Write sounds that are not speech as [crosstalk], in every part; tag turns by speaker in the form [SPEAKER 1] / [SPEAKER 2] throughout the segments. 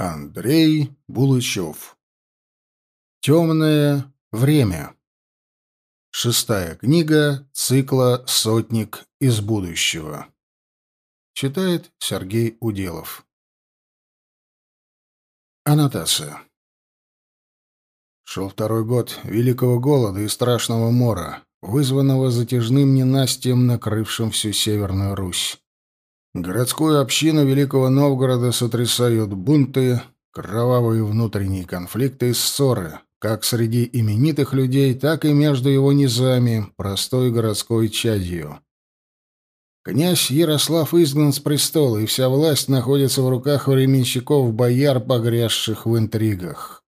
[SPEAKER 1] Андрей Булычев. Темное время. Шестая книга цикла «Сотник из будущего». Читает Сергей Уделов. Аннотация. Шел второй год великого голода и страшного мора, вызванного затяжным ненастьем, накрывшим всю Северную Русь. Городскую общину Великого Новгорода сотрясают бунты, кровавые внутренние конфликты и ссоры, как среди именитых людей, так и между его низами, простой городской чадью. Князь Ярослав изгнан с престола, и вся власть находится в руках временщиков-бояр, погрязших в интригах.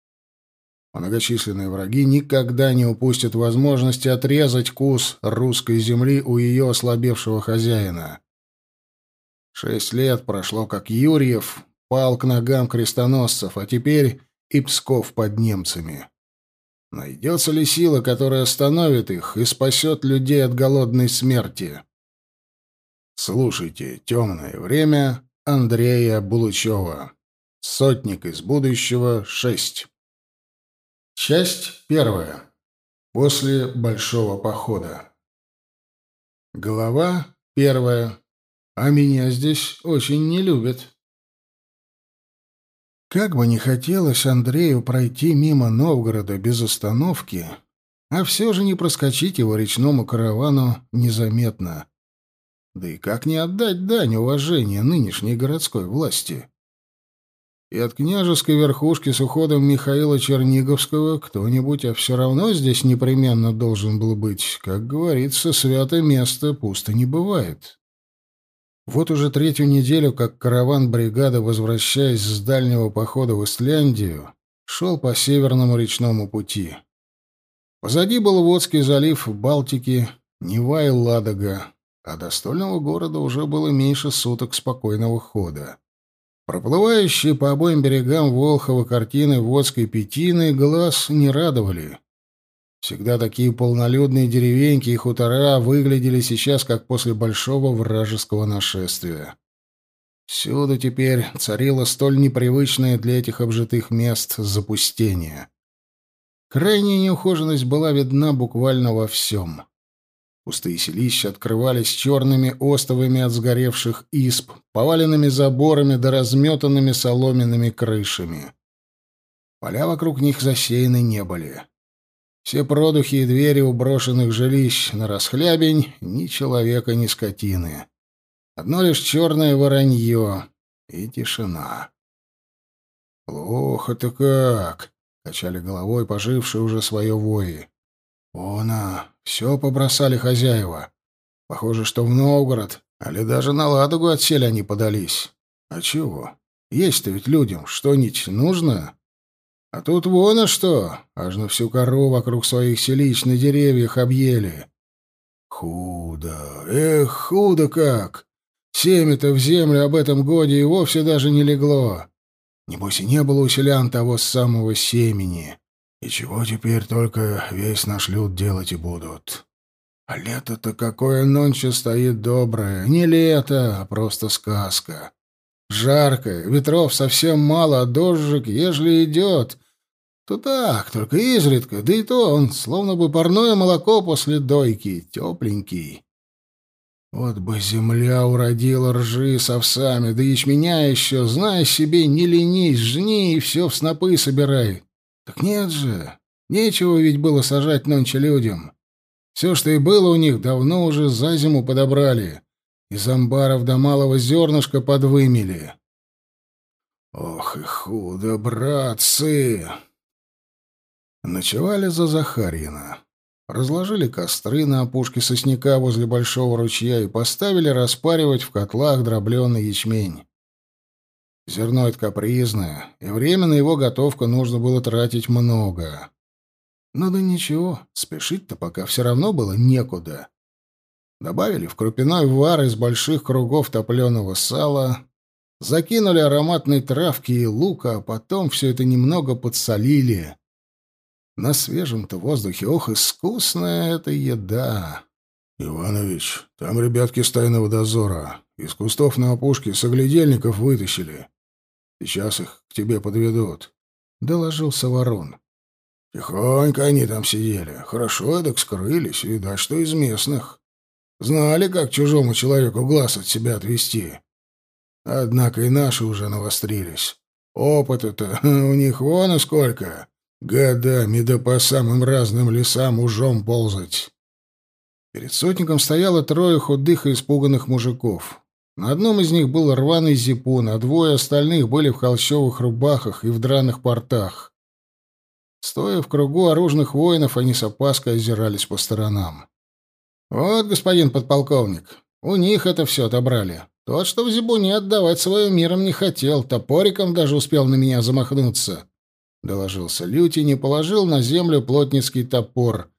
[SPEAKER 1] Многочисленные враги никогда не упустят возможности отрезать кус русской земли у ее ослабевшего хозяина. Шесть лет прошло, как Юрьев пал к ногам крестоносцев, а теперь и Псков под немцами. Найдется ли сила, которая остановит их и спасет людей от голодной смерти? Слушайте «Темное время» Андрея Булычева. Сотник из будущего, 6. Часть первая. После большого похода. Глава первая. А меня здесь очень не любят. Как бы не хотелось Андрею пройти мимо Новгорода без остановки, а все же не проскочить его речному каравану незаметно. Да и как не отдать дань уважения нынешней городской власти? И от княжеской верхушки с уходом Михаила Черниговского кто-нибудь, а все равно здесь непременно должен был быть. Как говорится, святое место пусто не бывает. Вот уже третью неделю, как караван бригады, возвращаясь с дальнего похода в Исляндию, шел по северному речному пути. Позади был Водский залив Балтики, Нева и Ладога, а до стольного города уже было меньше суток спокойного хода. Проплывающие по обоим берегам Волхова картины Водской Петины глаз не радовали. Всегда такие полнолюдные деревеньки и хутора выглядели сейчас, как после большого вражеского нашествия. Всюду теперь царило столь непривычное для этих обжитых мест запустение. Крайняя неухоженность была видна буквально во всем. Пустые селища открывались черными остовами от сгоревших исп, поваленными заборами да разметанными соломенными крышами. Поля вокруг них засеяны не были. Все продухи и двери у брошенных жилищ на расхлябень ни человека, ни скотины. Одно лишь черное воронье и тишина. «Плохо-то как!» — качали головой пожившие уже свое вои. «Она, все побросали хозяева. Похоже, что в Новгород, али даже на Ладогу отсели они подались. А чего? Есть-то ведь людям что-нибудь нужно?» А тут вон а что, аж на всю кору вокруг своих селищ на деревьях объели. Худо, эх, худо как! Семя-то в землю об этом годе и вовсе даже не легло. Небось и не было у селян того самого семени. И чего теперь только весь наш люд делать и будут? А лето-то какое нонче стоит доброе. Не лето, а просто сказка. Жарко, ветров совсем мало, а дождик, ежели идет, то так, только изредка, да и то он словно бы парное молоко после дойки, тепленький. Вот бы земля уродила ржи с овсами, да ячменя еще, знай себе, не ленись, жни и все в снопы собирай. Так нет же, нечего ведь было сажать нонче людям. Все, что и было у них, давно уже за зиму подобрали. Из амбаров до малого зернышка подвымели. Ох и худо, братцы! Ночевали за Захарьина. Разложили костры на опушке сосняка возле большого ручья и поставили распаривать в котлах дробленый ячмень. Зерно это капризное, и время на его готовку нужно было тратить много. Но да ничего, спешить-то пока все равно было некуда. Добавили в крупяной вар из больших кругов топленого сала, закинули ароматной травки и лука, а потом все это немного подсолили. На свежем-то воздухе, ох, искусная эта еда. Иванович, там ребятки с тайного дозора. Из кустов на опушке соглядельников вытащили. Сейчас их к тебе подведут», — доложился ворон. «Тихонько они там сидели. Хорошо так скрылись, видать, что из местных. Знали, как чужому человеку глаз от себя отвести. Однако и наши уже навострились. Опыта-то [laughs] у них вон и сколько. Годами да по самым разным лесам ужом ползать». Перед сотником стояло трое худых и испуганных мужиков. На одном из них был рваный зипун, а двое остальных были в холщовых рубахах и в драных портах. Стоя в кругу оружных воинов, они с опаской озирались по сторонам. «Вот, господин подполковник, у них это все отобрали. Тот, что в зибуне отдавать своим миром не хотел, топориком даже успел на меня замахнуться», — доложился Лютин и положил на землю плотницкий топор,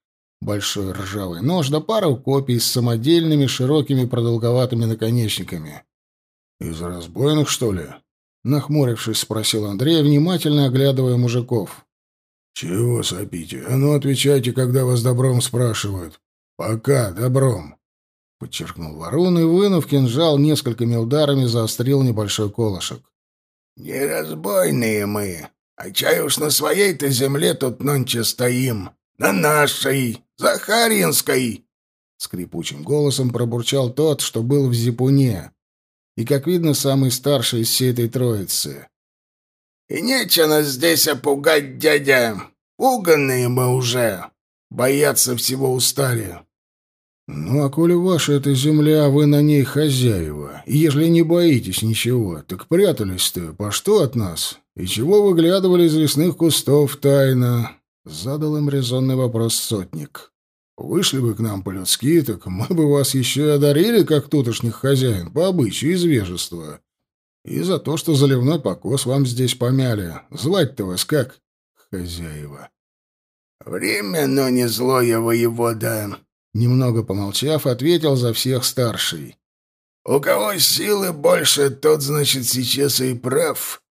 [SPEAKER 1] большой ржавый нож да пару копий с самодельными широкими продолговатыми наконечниками. «Из разбойных, что ли?» — нахмурившись, спросил Андрей, внимательно оглядывая мужиков. «Чего сопите? А ну, отвечайте, когда вас добром спрашивают. Пока, добром!» Подчеркнул ворон и, вынув кинжал, несколькими ударами заострил небольшой колышек.
[SPEAKER 2] «Не разбойные мы, а чай уж на своей-то земле тут нонче стоим. На нашей, Захаринской!»
[SPEAKER 1] Скрипучим голосом пробурчал тот, что был в зипуне, и, как видно, самый старший из всей этой троицы.
[SPEAKER 2] «И нечего нас здесь опугать, дядя. Пуганные мы уже. Бояться всего устали».
[SPEAKER 1] «Ну, а коли ваша эта земля, вы на ней хозяева, и ежели не боитесь ничего, так прятались-то по что от нас? И чего выглядывали из лесных кустов тайно?» — задал им резонный вопрос сотник. «Вышли бы к нам по-людски, так мы бы вас еще и одарили, как тутошних хозяин, по обычаю из вежества. И за то, что заливной покос вам здесь помяли. Звать-то вас как, хозяева?»
[SPEAKER 2] «Время, но не злое, воевода», —
[SPEAKER 1] немного помолчав, ответил за всех старший.
[SPEAKER 2] «У кого силы больше, тот, значит, сейчас и прав.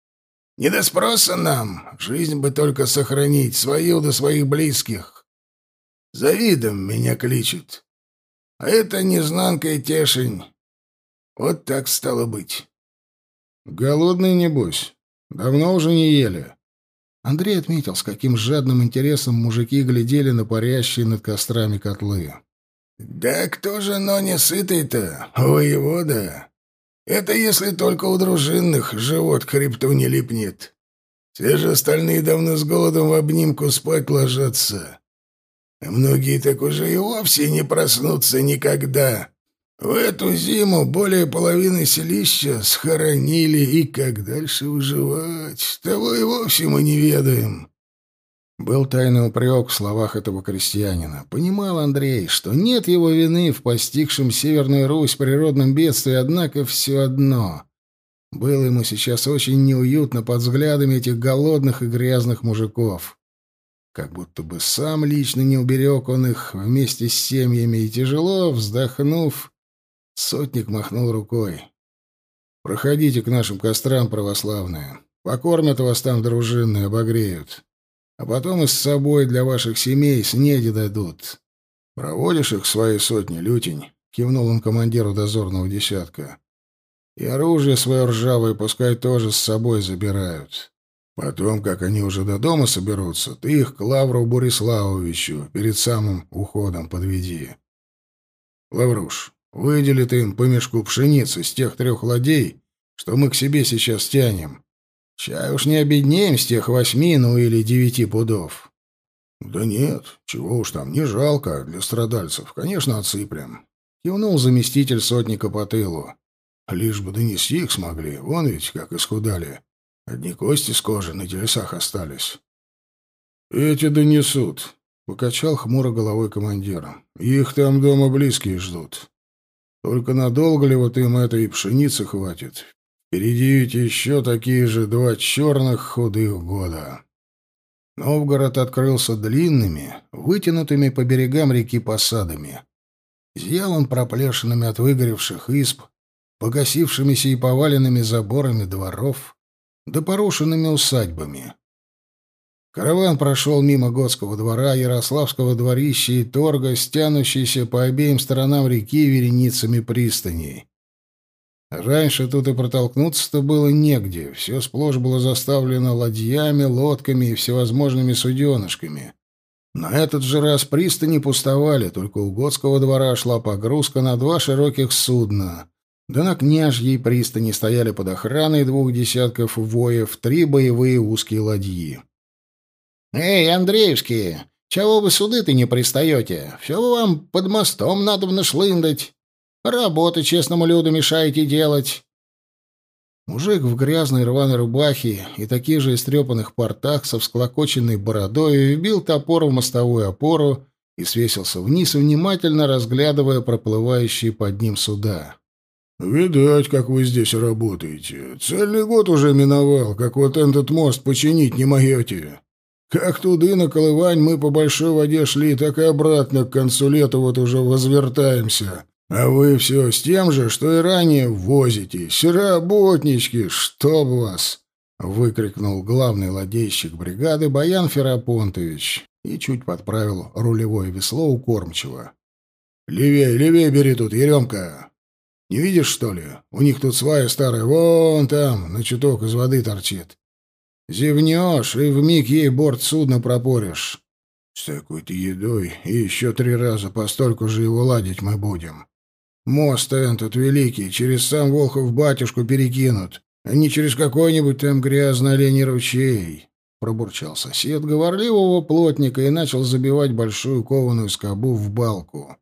[SPEAKER 2] Не до спроса нам, жизнь бы только сохранить, свою до своих близких. Завидом меня кличут. А это незнанка и тешень. Вот так стало быть.
[SPEAKER 1] Голодный, небось. Давно уже не ели. Андрей отметил, с каким жадным интересом мужики глядели на парящие над кострами котлы.
[SPEAKER 2] «Да кто же, но не сытый-то, воевода? Это если только у дружинных живот к хребту не липнет. Все же остальные давно с голодом в обнимку спать ложатся. Многие так уже и вовсе не проснутся никогда. В эту зиму более половины селища схоронили, и как дальше выживать, того и вовсе мы не ведаем.
[SPEAKER 1] Был тайный упрек в словах этого крестьянина. Понимал Андрей, что нет его вины в постигшем Северную Русь природном бедствии, однако все одно. Было ему сейчас очень неуютно под взглядами этих голодных и грязных мужиков. Как будто бы сам лично не уберег он их вместе с семьями, и тяжело, вздохнув, сотник махнул рукой. «Проходите к нашим кострам, православные. Покормят вас там дружинные, обогреют а потом и с собой для ваших семей снеди дадут. Проводишь их свои сотни, лютень, — кивнул он командиру дозорного десятка. И оружие свое ржавое пускай тоже с собой забирают. Потом, как они уже до дома соберутся, ты их к Лавру Бориславовичу перед самым уходом подведи. Лавруш, выдели ты им по мешку пшеницы с тех трех ладей, что мы к себе сейчас тянем. Чай уж не обеднеем с тех восьми, ну или девяти пудов. Да нет, чего уж там, не жалко для страдальцев. Конечно, отсыплем. Кивнул заместитель сотника по тылу. Лишь бы донести их смогли. Вон ведь как исхудали. Одни кости с кожи на телесах остались. Эти донесут. Покачал хмуро головой командир. Их там дома близкие ждут. Только надолго ли вот им этой пшеницы хватит? Впереди ведь еще такие же два черных худых года. Новгород открылся длинными, вытянутыми по берегам реки посадами. Зиял он проплешинами от выгоревших исп, погасившимися и поваленными заборами дворов, да порушенными усадьбами. Караван прошел мимо Готского двора, Ярославского дворища и торга, стянущийся по обеим сторонам реки вереницами пристаней. Раньше тут и протолкнуться-то было негде, все сплошь было заставлено ладьями, лодками и всевозможными суденышками. На этот же раз пристани пустовали, только у Готского двора шла погрузка на два широких судна. Да на княжьей пристани стояли под охраной двух десятков воев три боевые узкие ладьи. «Эй, Андреевские, чего вы суды-то не пристаете? Все вам под мостом надо нашлындать. Работы честному люду мешаете делать». Мужик в грязной рваной рубахе и таких же истрепанных портах со всклокоченной бородой вбил топор в мостовую опору и свесился вниз, внимательно разглядывая проплывающие под ним суда.
[SPEAKER 2] «Видать, как вы здесь работаете. Цельный год уже миновал, как вот этот мост починить не могете. Как туды на Колывань мы по большой воде шли, так и обратно к концу лета вот уже возвертаемся. А вы все с тем же, что и ранее возитесь. Работнички, чтоб вас!» — выкрикнул главный ладейщик бригады Баян Ферапонтович и чуть подправил рулевое весло у кормчего. «Левее, левее бери тут, Еремка! Не видишь, что ли? У них тут свая старая, вон там, на чуток из воды торчит. Зевнешь, и вмиг ей борт судна пропоришь. С такой-то едой и еще три раза постольку же его ладить мы будем. Мост этот великий, через сам Волхов-батюшку перекинут, а не через какой-нибудь там грязный оленей ручей. Пробурчал сосед говорливого плотника и начал забивать большую кованую скобу в балку.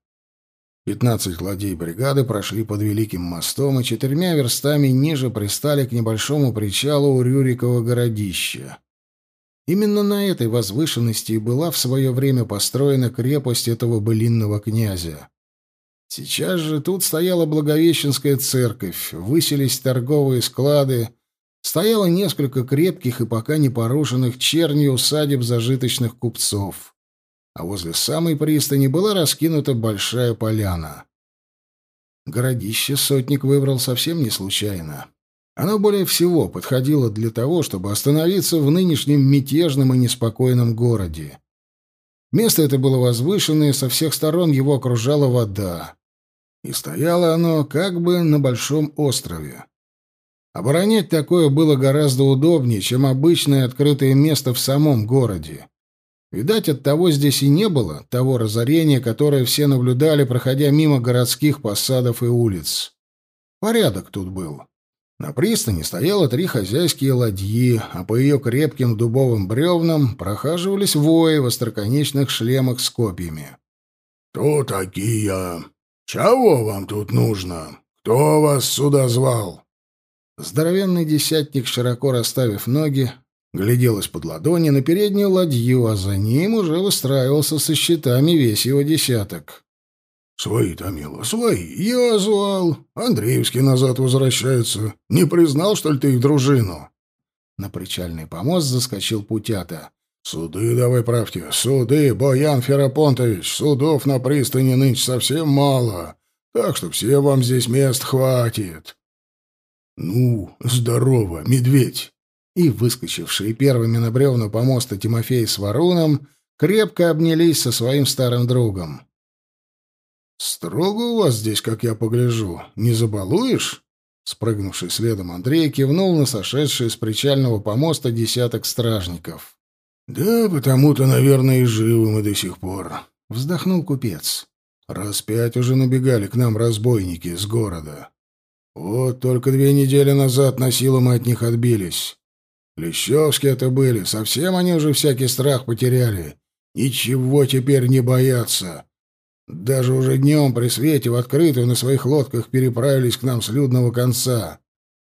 [SPEAKER 2] Пятнадцать ладей бригады прошли под Великим мостом и четырьмя верстами ниже пристали к небольшому причалу у Рюрикова городища. Именно на этой возвышенности и была в свое время построена крепость этого былинного князя. Сейчас же тут стояла Благовещенская церковь, выселись торговые склады, стояло несколько крепких и пока не порушенных чернью усадеб зажиточных купцов. А возле самой пристани была раскинута большая поляна. Городище сотник выбрал совсем не случайно. Оно более всего подходило для того, чтобы остановиться в нынешнем мятежном и неспокойном городе. Место это было возвышенное, со всех сторон его окружала вода и стояло оно как бы на большом острове. Оборонять такое было гораздо удобнее, чем обычное открытое место в самом городе. Видать, от того здесь и не было того разорения, которое все наблюдали, проходя мимо городских посадов и улиц. Порядок тут был. На пристани стояло три хозяйские ладьи, а по ее крепким дубовым бревнам прохаживались вои в остроконечных шлемах с копьями. «Кто такие?» «Чего вам тут нужно? Кто вас сюда звал?»
[SPEAKER 1] Здоровенный десятник, широко расставив ноги, глядел из-под ладони на переднюю ладью, а за ним уже выстраивался со щитами весь его десяток.
[SPEAKER 2] «Свои, Томила, свои. Я звал. Андреевский назад возвращается. Не признал, что ли, ты их дружину?»
[SPEAKER 1] На причальный помост заскочил Путята.
[SPEAKER 2] «Суды давай правьте, суды, Боян Ферапонтович, судов на пристани нынче совсем мало, так что все вам здесь мест хватит». «Ну, здорово, медведь!»
[SPEAKER 1] И выскочившие первыми на бревна помоста Тимофей с Варуном крепко обнялись со своим старым другом.
[SPEAKER 2] «Строго у вас здесь, как я погляжу, не забалуешь?» Спрыгнувший следом Андрей кивнул на сошедшие с причального помоста десяток стражников. «Да, потому-то, наверное, и живы мы до сих пор», — вздохнул купец. «Раз пять уже набегали к нам разбойники из города. Вот только две недели назад на силу мы от них отбились. Лещевские это были, совсем они уже всякий страх потеряли. Ничего теперь не боятся. Даже уже днем при свете в открытую на своих лодках переправились к нам с людного конца.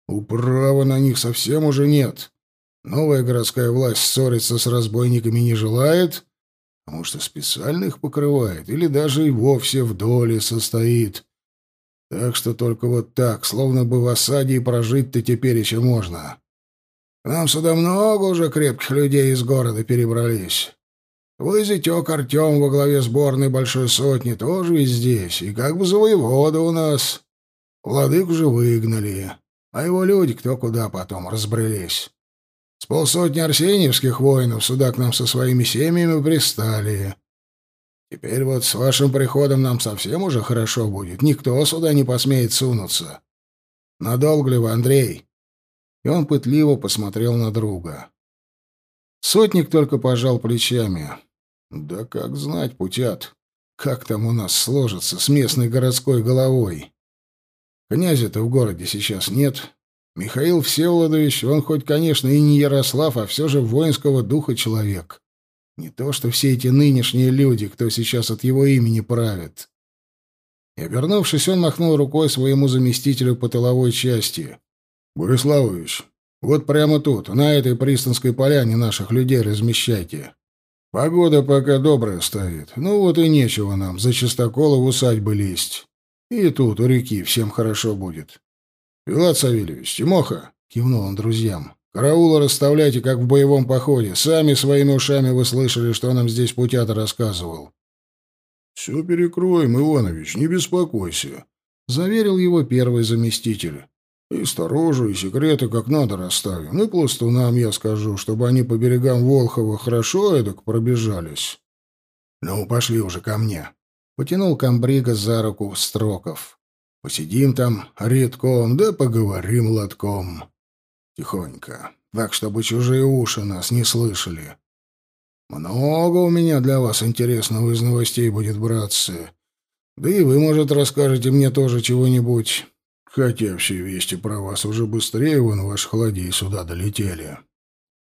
[SPEAKER 2] Управа на них совсем уже нет. Новая городская власть ссориться с разбойниками не желает, потому что специально их покрывает или даже и вовсе в доле состоит. Так что только вот так, словно бы в осаде и прожить-то теперь еще можно. К нам сюда много уже крепких людей из города перебрались. Вы, зятек Артем во главе сборной Большой Сотни, тоже ведь здесь, и как бы за воевода у нас. Владык уже выгнали, а его люди кто куда потом разбрелись. С полсотни арсеньевских воинов сюда к нам со своими семьями пристали. Теперь вот с вашим приходом нам совсем уже хорошо будет. Никто сюда не посмеет сунуться.
[SPEAKER 1] Надолго ли вы, Андрей?» И он пытливо посмотрел на друга. Сотник только пожал плечами. «Да как знать, путят, как там у нас сложится с местной городской головой. Князя-то в городе сейчас нет. Михаил Всеволодович, он хоть, конечно, и не Ярослав, а все же воинского духа человек. Не то, что все эти нынешние люди, кто сейчас от его имени правит». И, обернувшись, он махнул рукой своему заместителю по тыловой части. «Бориславович, вот прямо тут, на этой пристанской поляне наших людей размещайте. Погода пока добрая стоит. Ну вот и нечего нам за чистокола в усадьбы лезть. И тут, у реки, всем хорошо будет. Пилат Савельевич, Тимоха, — кивнул он друзьям, — караулы расставляйте, как в боевом походе. Сами своими ушами вы слышали, что нам здесь путята рассказывал. — Все перекроем, Иванович, не беспокойся, — заверил его первый заместитель. И сторожу, и секреты как надо расставим. И пластунам я скажу, чтобы они по берегам Волхова хорошо эдак пробежались. Ну, пошли уже ко мне. Потянул комбрига за руку Строков. Посидим там редком, да поговорим лотком. Тихонько, так, чтобы чужие уши нас не слышали. Много у меня для вас интересного из новостей будет, братцы. Да и вы, может, расскажете мне тоже чего-нибудь. Хотя все вести про вас уже быстрее вон ваших ладей сюда долетели.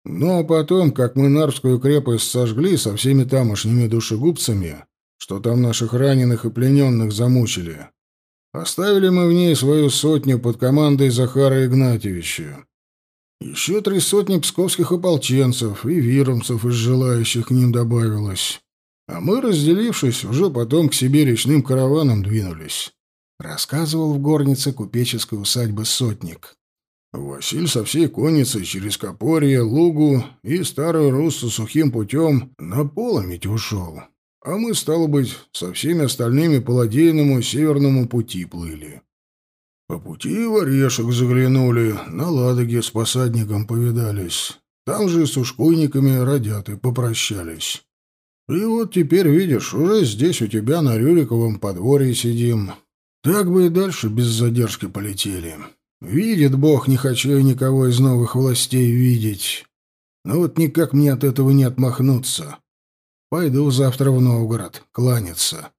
[SPEAKER 1] Ну а потом, как мы Нарвскую крепость сожгли со всеми тамошними душегубцами, что там наших раненых и плененных замучили, оставили мы в ней свою сотню под командой Захара Игнатьевича. Еще три сотни псковских ополченцев и виромцев из желающих к ним добавилось. А мы, разделившись, уже потом к себе речным караваном двинулись рассказывал в горнице купеческой усадьбы сотник. Василь со всей конницей через Копорье, Лугу и Старую Руссу сухим путем на поломить ушел. А мы, стало быть, со всеми остальными по ладейному северному пути плыли. По пути в Орешек заглянули, на Ладоге с посадником повидались. Там же с ушкуйниками родяты попрощались. И вот теперь, видишь, уже здесь у тебя на Рюриковом подворье сидим. Так бы и дальше без задержки полетели. Видит Бог, не хочу я никого из новых властей видеть. Но вот никак мне от этого не отмахнуться. Пойду завтра в Новгород кланяться.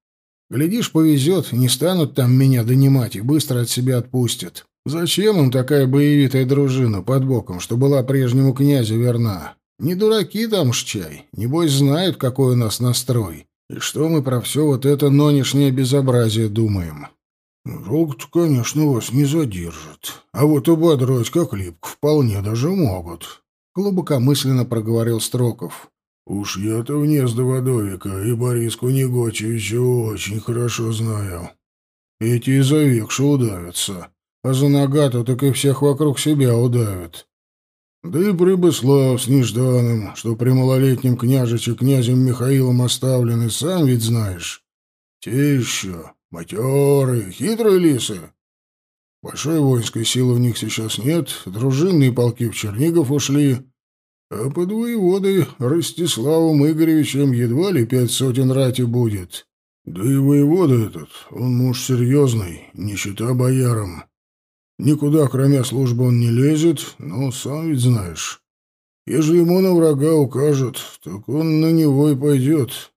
[SPEAKER 1] Глядишь, повезет, не станут там меня донимать и быстро от себя отпустят. Зачем им такая боевитая дружина под боком, что была прежнему князю верна? Не дураки там ж чай, небось знают, какой у нас настрой. И что мы про все вот это нынешнее безобразие думаем. «Долго-то, конечно, вас не задержат. А вот ободрать как липку вполне даже могут», — глубокомысленно проговорил Строков. «Уж я-то внезда Водовика и Бориску Негочевича очень хорошо знаю. Эти и за векша удавятся, а за нога-то так и всех вокруг себя удавят. Да и Прибыслав с Нежданым, что при малолетнем княжиче князем Михаилом оставлены, сам ведь знаешь. Те еще Матерые, хитрые лисы. Большой воинской силы у них сейчас нет, дружинные полки в Чернигов ушли, а под воеводой Ростиславом Игоревичем едва ли пять сотен рати будет. Да и воевода этот, он муж серьезный, не счита боярам. Никуда, кроме службы, он не лезет, но сам ведь знаешь. Ежели ему на врага укажут, так он на него и пойдет.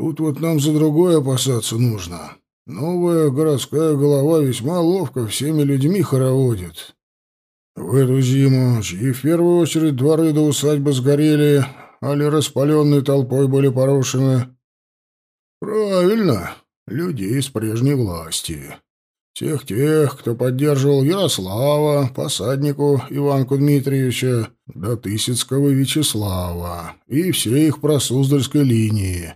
[SPEAKER 1] Тут вот нам за другое опасаться нужно. Новая городская голова весьма ловко всеми людьми хороводит. В эту зиму, чьи в первую очередь дворы до усадьбы сгорели, али распаленной толпой были порушены? Правильно, людей из прежней власти. Тех-тех, кто поддерживал Ярослава, посаднику Иванку Дмитриевича, до Тысяцкого Вячеслава и все их просуздальской линии.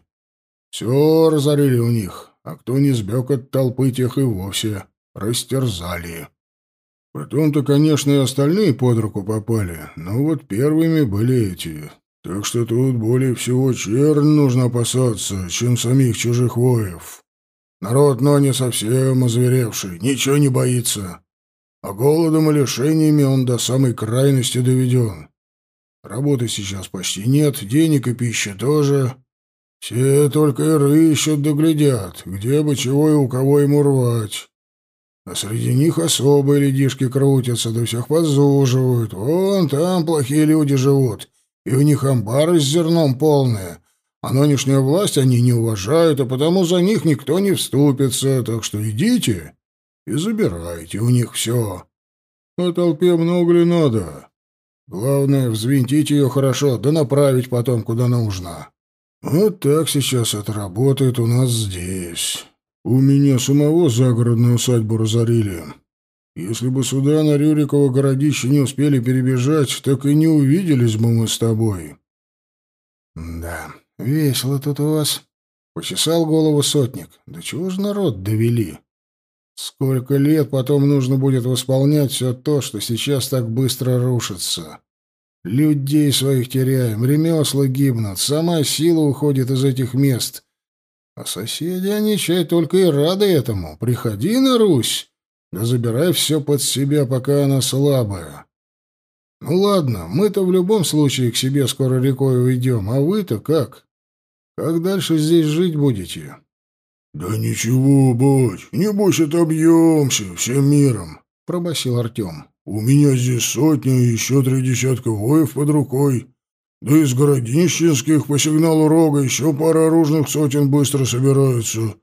[SPEAKER 1] Все разорили у них, а кто не сбег от толпы, тех и вовсе растерзали. Потом-то, конечно, и остальные под руку попали, но вот первыми были эти. Так что тут более всего чернь нужно опасаться, чем самих чужих воев. Народ, но не совсем озверевший, ничего не боится. А голодом и лишениями он до самой крайности доведен. Работы сейчас почти нет, денег и пищи тоже. Все только и рыщут да глядят, где бы чего и у кого ему рвать.
[SPEAKER 2] А среди них особые ледишки крутятся, да всех подзуживают. Вон там плохие люди живут, и у них амбары с зерном полные. А нынешнюю власть они не уважают, а потому за них никто не вступится. Так что идите и забирайте у них все. А толпе много ли надо? Главное, взвинтить ее хорошо, да направить потом, куда нужно. Вот так сейчас это работает у нас здесь. У меня самого загородную усадьбу разорили. Если бы сюда на Рюриково городище не успели перебежать, так и не увиделись бы мы с тобой.
[SPEAKER 1] Да, весело тут у вас. Почесал голову сотник. Да чего ж народ довели? Сколько лет потом нужно будет восполнять все то, что сейчас так быстро рушится? Людей своих теряем, ремесла гибнут, сама сила уходит из этих мест. А соседи, они чай только и рады этому. Приходи на Русь, да забирай все под себя, пока она слабая. Ну ладно, мы-то в любом случае к себе скоро рекой уйдем, а вы-то как? Как дальше здесь жить будете?
[SPEAKER 2] «Да ничего, бать, небось отобьемся всем миром», — пробасил Артем. «У меня здесь сотня и еще три десятка воев под рукой. Да из городищенских по сигналу рога еще пара оружных сотен быстро собираются.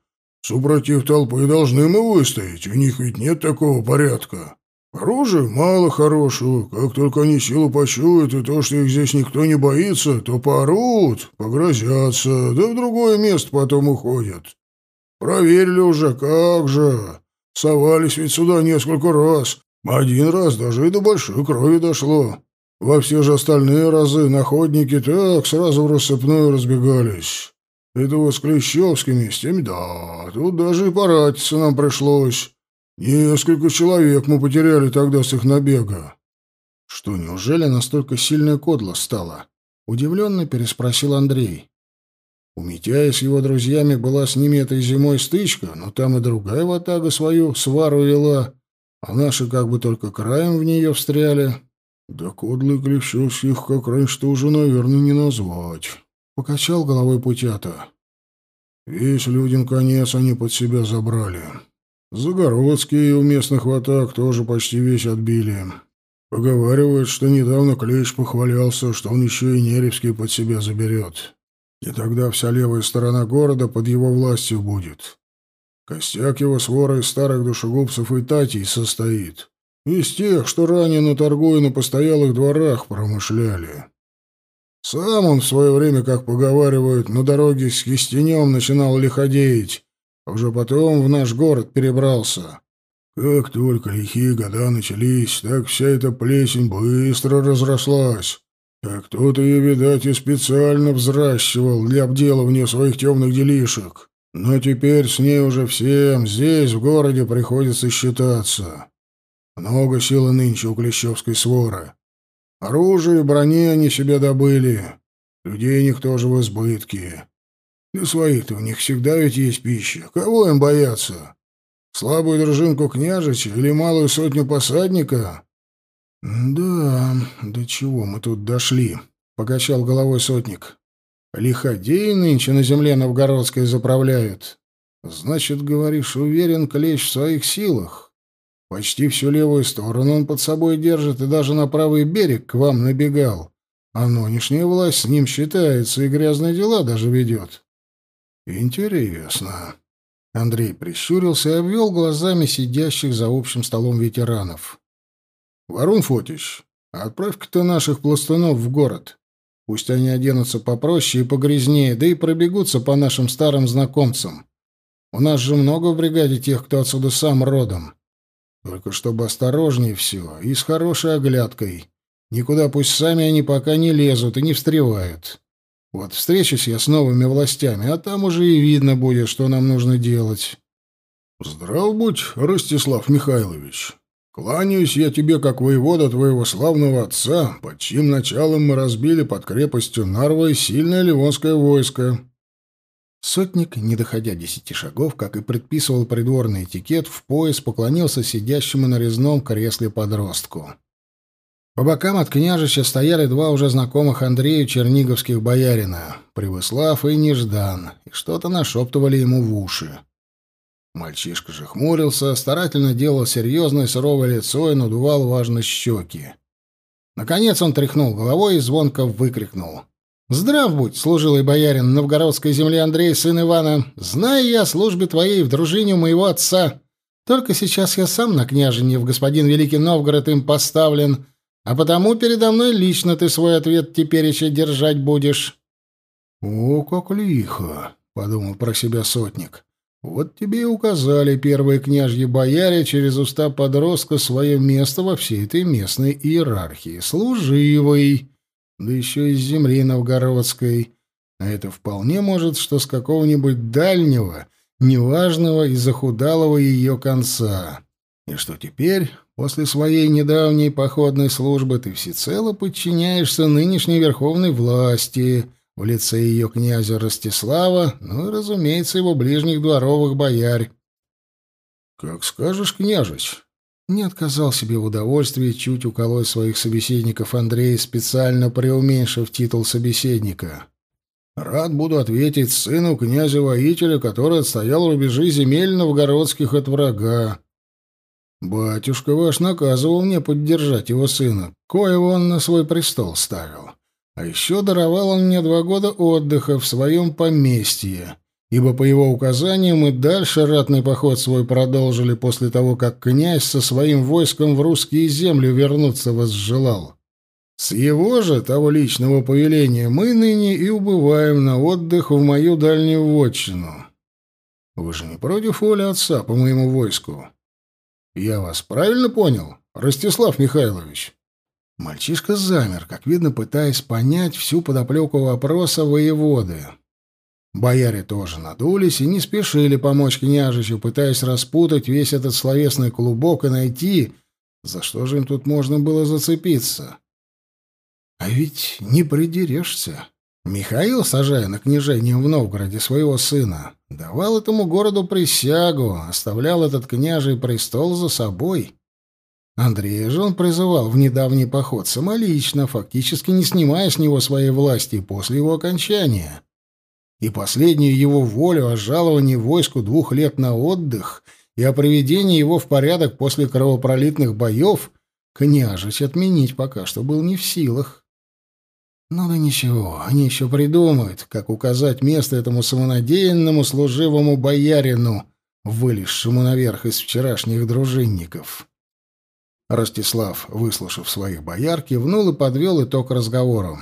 [SPEAKER 2] Супротив толпы должны мы выстоять, у них ведь нет такого порядка. Оружия мало хорошего, как только они силу почуют, и то, что их здесь никто не боится, то поорут, погрозятся, да в другое место потом уходят». Проверили уже, как же. Совались ведь сюда несколько раз. Один раз даже и до большой крови дошло. Во все же остальные разы находники так сразу в рассыпную разбегались. Это вот с Клещевскими, с теми, да, тут даже и поратиться нам пришлось. Несколько человек мы потеряли тогда с их набега.
[SPEAKER 1] Что, неужели настолько сильная кодла стала? Удивленно переспросил Андрей. У Митяя с его друзьями была с ними этой зимой стычка, но там и другая ватага свою свару вела, а наши как бы только краем в нее встряли.
[SPEAKER 2] Да кодлы Клещевских, как раньше-то уже, наверное, не назвать. Покачал головой путята. Весь людям конец они под себя забрали. Загородские у местных ватаг тоже почти весь отбили. Поговаривают, что недавно Клещ похвалялся, что он еще и Неревский под себя заберет. И тогда вся левая сторона города под его властью будет. Костяк его свора из старых душегубцев и татей состоит. Из тех, что ранее на торгу и на постоялых дворах промышляли. Сам он в свое время, как поговаривают, на дороге с Кистенем начинал лиходеять, а уже потом в наш город перебрался. Как только лихие года начались, так вся эта плесень быстро разрослась. А кто-то ее, видать, и специально взращивал для обделывания своих темных делишек. Но теперь с ней уже всем здесь, в городе, приходится считаться. Много силы нынче у Клещевской своры. Оружие и брони они себе добыли. Людей никто же в избытке. Для своих-то у них всегда ведь есть пища. Кого им бояться? Слабую дружинку княжича или малую сотню посадника?
[SPEAKER 1] «Да, до чего мы тут дошли?» — покачал головой сотник. «Лиходеи нынче на земле новгородской заправляют. Значит, говоришь, уверен клещ в своих силах. Почти всю левую сторону он под собой держит и даже на правый берег к вам набегал. А нынешняя власть с ним считается и грязные дела даже ведет».
[SPEAKER 2] «Интересно».
[SPEAKER 1] Андрей прищурился и обвел глазами сидящих за общим столом ветеранов. «Варун Фотич, отправь-ка ты наших пластунов в город. Пусть они оденутся попроще и погрязнее, да и пробегутся по нашим старым знакомцам. У нас же много в бригаде тех, кто отсюда сам родом. Только чтобы осторожнее все и с хорошей оглядкой. Никуда пусть сами они пока не лезут и не встревают. Вот встречусь я с новыми властями, а там уже и видно будет, что нам нужно делать».
[SPEAKER 2] «Здрав будь, Ростислав Михайлович», Кланяюсь я тебе, как воевода твоего славного отца, под чьим началом мы разбили под крепостью Нарвы сильное ливонское войско».
[SPEAKER 1] Сотник, не доходя десяти шагов, как и предписывал придворный этикет, в пояс поклонился сидящему на резном кресле подростку. По бокам от княжича стояли два уже знакомых Андрею черниговских боярина, Привыслав и Неждан, и что-то нашептывали ему в уши. Мальчишка же хмурился, старательно делал серьезное суровое лицо и надувал важно щеки. Наконец он тряхнул головой и звонко выкрикнул. «Здрав будь, служилый боярин новгородской земли Андрей, сын Ивана! Знаю я о службе твоей в дружине моего отца. Только сейчас я сам на княжине в господин Великий Новгород им поставлен, а потому передо мной лично ты свой ответ теперь еще держать будешь».
[SPEAKER 2] «О, как лихо!» — подумал про себя сотник. Вот тебе и указали первые княжьи-бояре через уста подростка свое место во всей этой местной иерархии. Служивый, да еще из земли новгородской. А это вполне может, что с какого-нибудь дальнего, неважного и захудалого ее конца. И что теперь, после своей недавней походной службы, ты всецело подчиняешься нынешней верховной власти — в лице ее князя Ростислава, ну и, разумеется, его ближних дворовых боярь.
[SPEAKER 1] «Как скажешь, княжич!»
[SPEAKER 2] Не отказал себе в удовольствии чуть уколоть своих собеседников Андрей, специально преуменьшив титул собеседника.
[SPEAKER 1] «Рад буду ответить сыну князя-воителя, который отстоял рубежи земель новгородских от врага. Батюшка ваш наказывал мне поддержать его сына, коего он на свой престол ставил. А еще даровал он мне два года отдыха в своем поместье, ибо по его указанию мы дальше ратный поход свой продолжили после того, как князь со своим войском в русские земли вернуться возжелал. С его же, того личного повеления, мы ныне и убываем на отдых в мою дальнюю вотчину. Вы же не против воли отца по моему войску? Я вас правильно понял, Ростислав Михайлович?»
[SPEAKER 2] Мальчишка замер, как видно, пытаясь понять всю подоплеку вопроса воеводы. Бояре тоже надулись и не спешили помочь княжичу, пытаясь распутать весь этот словесный клубок и найти, за что же им тут можно было зацепиться. А ведь не придерешься. Михаил, сажая на княжение в Новгороде своего сына, давал этому городу присягу, оставлял этот княжий престол за собой. Андрея же он призывал в недавний поход самолично, фактически не снимая с него своей власти после его окончания. И последнюю его волю о жаловании войску двух лет на отдых и о приведении его в порядок после кровопролитных боев княжич отменить пока что был не в силах. Ну да ничего, они еще придумают, как указать место этому самонадеянному служивому боярину, вылезшему наверх из вчерашних дружинников. Ростислав, выслушав своих бояр, кивнул и подвел итог разговору.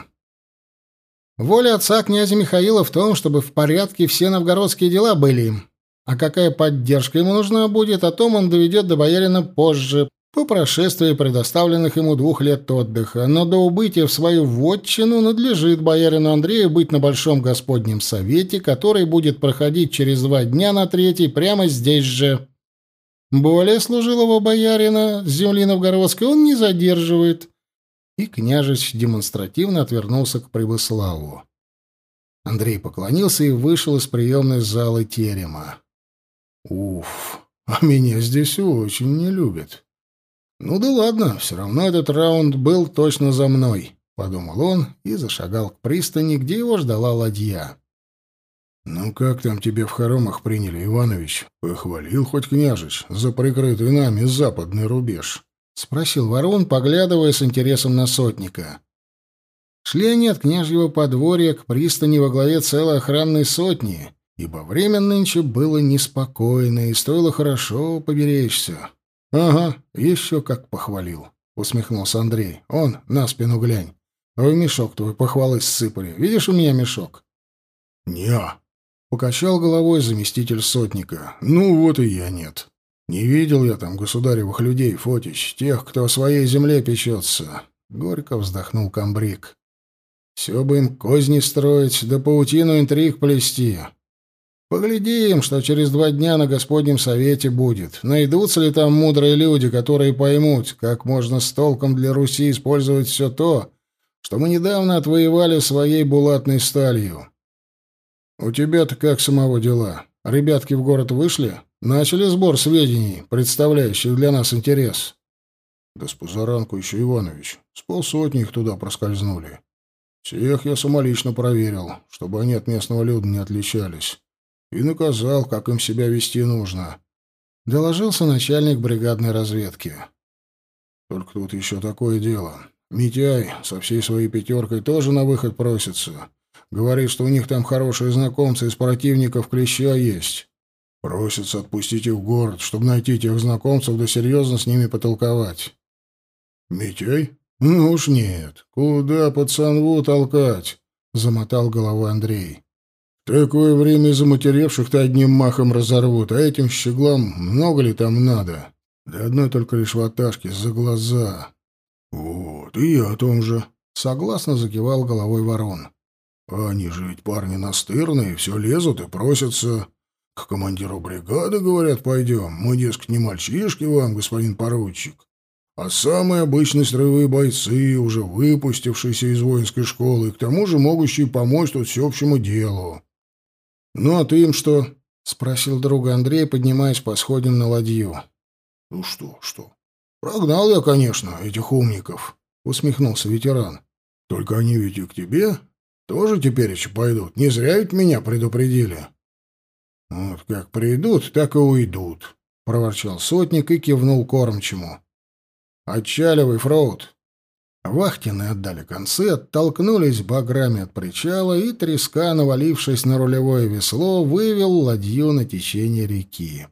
[SPEAKER 2] «Воля отца князя Михаила в том, чтобы в порядке все новгородские дела были. А какая поддержка ему нужна будет, о том он доведет до боярина позже, по прошествии предоставленных ему двух лет отдыха. Но до убытия в свою вотчину надлежит боярину Андрею быть на Большом Господнем Совете, который будет проходить через два дня на третий прямо здесь же». Более служилого боярина земли новгородской он не задерживает. И княжич демонстративно отвернулся к Прибыславу. Андрей поклонился и вышел из приемной залы терема. Уф, а меня здесь очень не любят. Ну да ладно, все равно этот раунд был точно за мной, подумал он и зашагал к пристани, где его ждала ладья. «Ну как там тебе в хоромах приняли, Иванович? Похвалил хоть княжич за прикрытый нами западный рубеж?» — спросил ворон, поглядывая с интересом на сотника. Шли они от княжьего подворья к пристани во главе целой охранной сотни, ибо время нынче было неспокойно и стоило хорошо поберечься. «Ага, еще как похвалил», — усмехнулся Андрей. «Он, на спину глянь. В мешок твой похвалы сыпали. Видишь у меня мешок?» «Не-а», Покачал головой заместитель сотника. «Ну вот и я нет. Не видел я там государевых людей, Фотич, тех, кто о своей земле печется». Горько вздохнул комбриг. «Все бы им козни строить, да паутину интриг плести. Поглядим, что через два дня на Господнем совете будет. Найдутся ли там мудрые люди, которые поймут, как можно с толком для Руси использовать все то, что мы недавно отвоевали своей булатной сталью. «У тебя-то как самого дела? Ребятки в город вышли? Начали сбор сведений, представляющих для нас интерес?» «Да с позаранку еще Иванович. С полсотни их туда проскользнули. Всех я самолично проверил, чтобы они от местного люда не отличались.
[SPEAKER 1] и наказал, как им себя вести нужно. Доложился начальник бригадной разведки. Только тут еще такое дело. Митяй со всей своей пятеркой тоже на выход просится. Говорит, что у них там хорошие знакомцы из противников Клеща есть. Просится отпустить их в город, чтобы найти тех знакомцев, да серьезно с ними потолковать. Митяй? Ну уж нет. Куда пацанву толкать? Замотал головой Андрей. В такое время заматеревших-то одним махом разорвут, а этим щеглам много ли там надо? Да одной только лишь ваташки за глаза. Вот, и я о том же. Согласно закивал головой ворон. Они ведь парни настырные, все лезут и просятся. К командиру бригады, говорят, пойдем. Мы, дескать, не мальчишки вам, господин поручик, а самые обычные строевые бойцы, уже выпустившиеся из воинской школы, и к тому же могущие помочь тут всеобщему делу. «Ну, а ты им что?» — спросил друга Андрей, поднимаясь по сходням на ладью. «Ну что, что? Прогнал я, конечно, этих умников», — усмехнулся ветеран. «Только они ведь и к тебе тоже теперь еще пойдут. Не зря ведь меня предупредили». «Вот как придут, так и уйдут», — проворчал сотник и кивнул кормчему. «Отчаливай, Фроуд». Вахтины отдали концы, оттолкнулись баграми от причала, и треска, навалившись на рулевое весло, вывел ладью на течение реки.